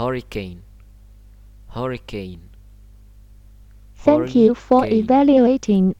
hurricane. Hurricane. Thank you for evaluating